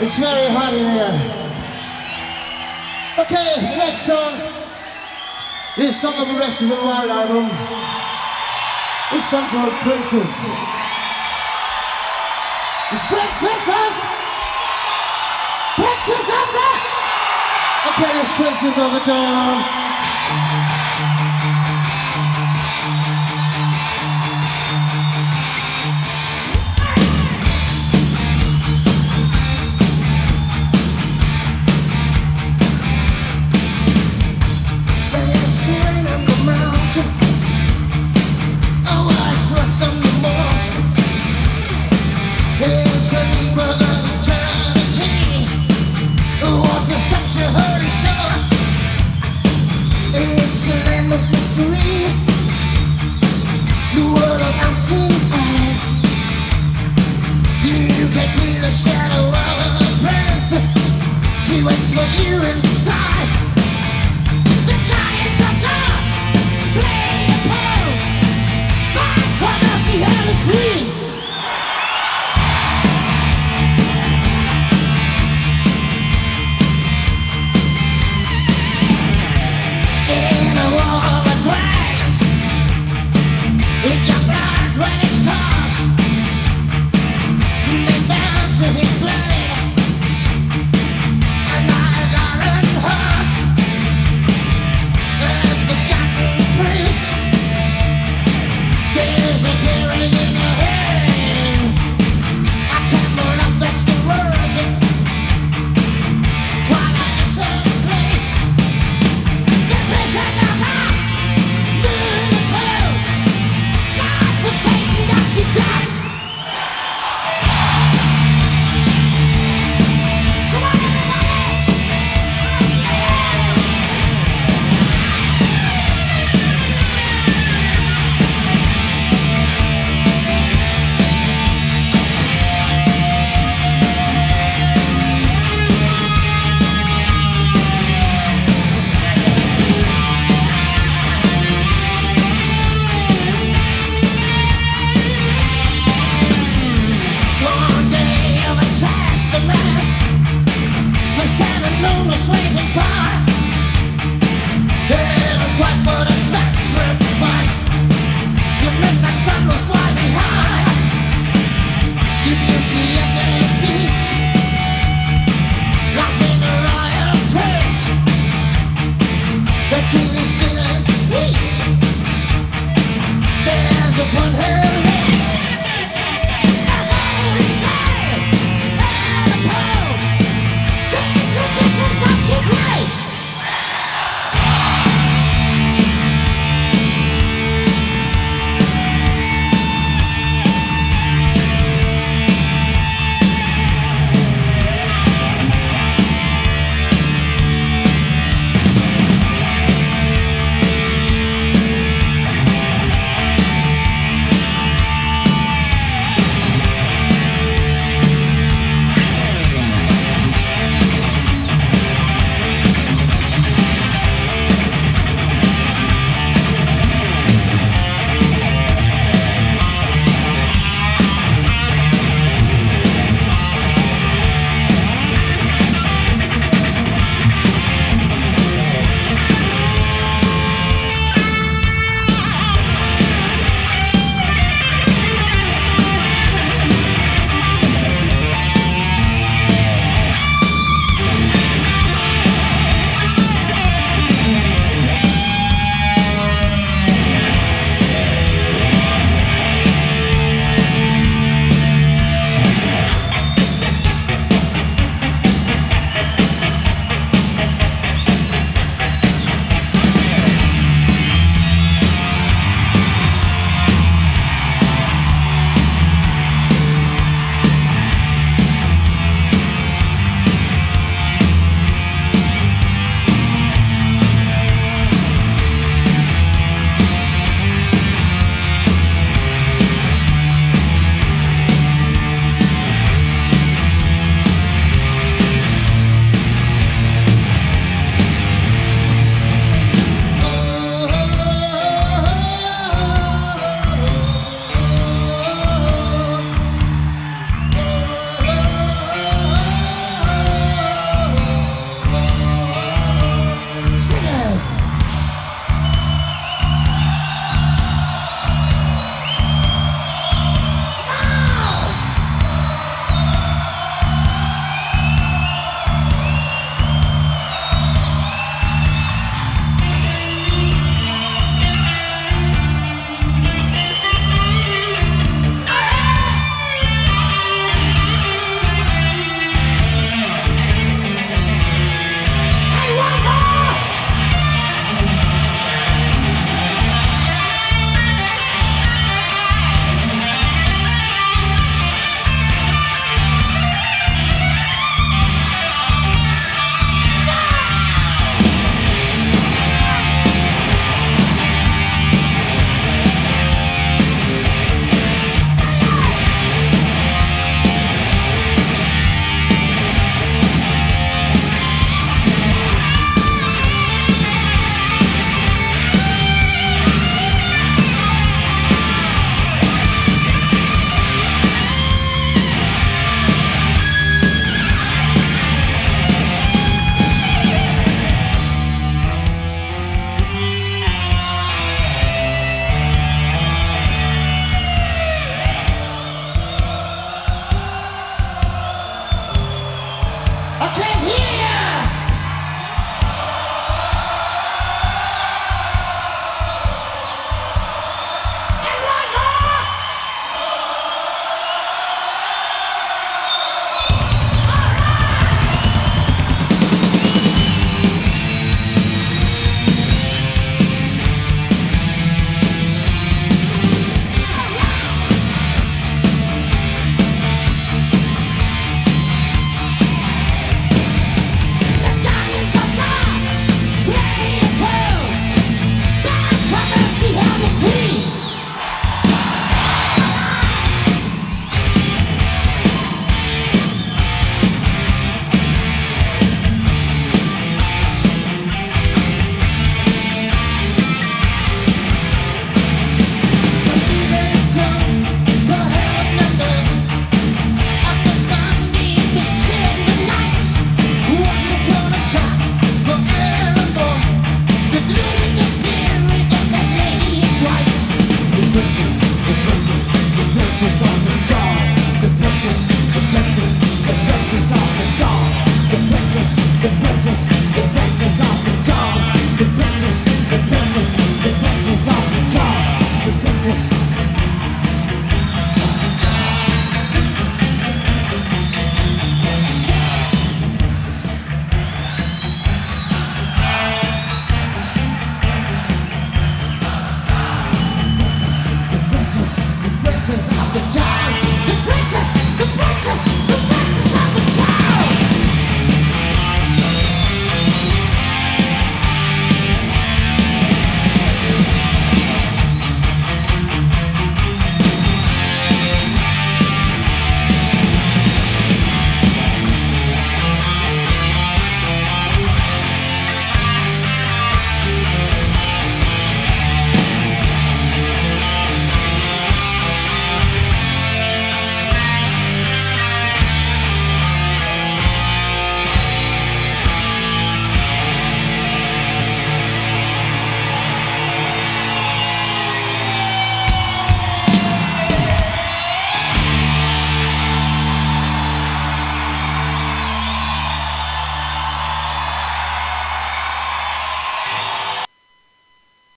It's very hot in here. Okay, next song This Song of Restless and Wild album. It's song called Princess. It's Princess of... Princess of that! Okay, it's Princess of the Dawn. He waits for you inside.